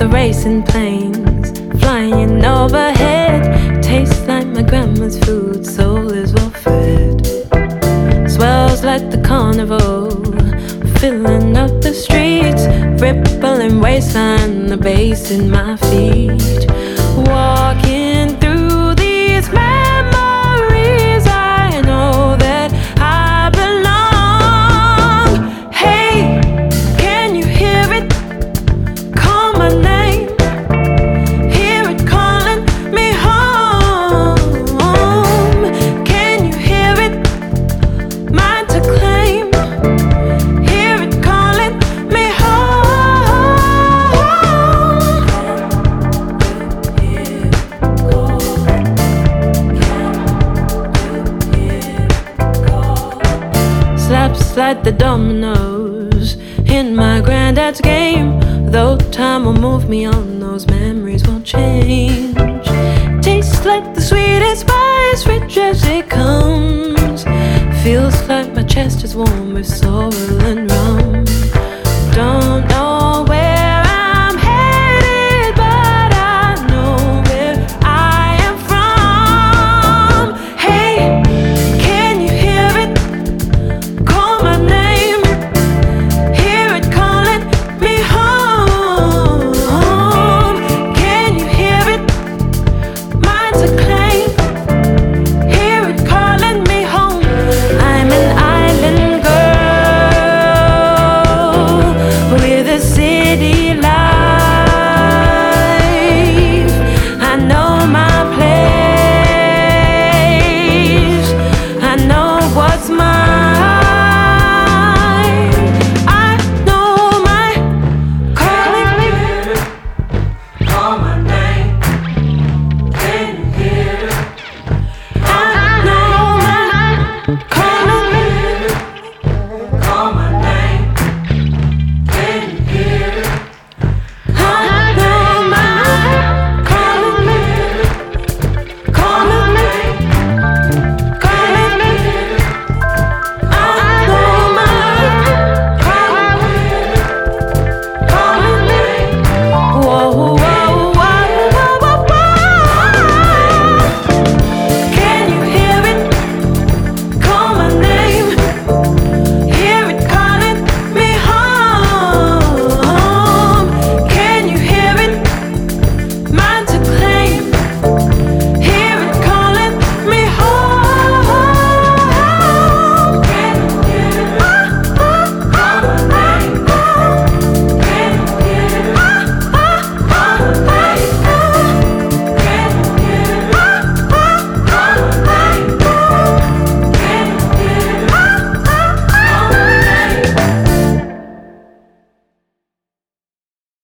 the racing planes flying overhead. Tastes like my grandma's food, soul is well fed. Swells like the carnival, filling up the streets. Rippling waistline, the bass in my feet. Walking Slaps like the dominoes in my granddad's game. Though time will move me on, those memories won't change. Tastes like the sweetest spice, rich as it comes. Feels like my chest is warm with sorrel and rum. Don't We're the same.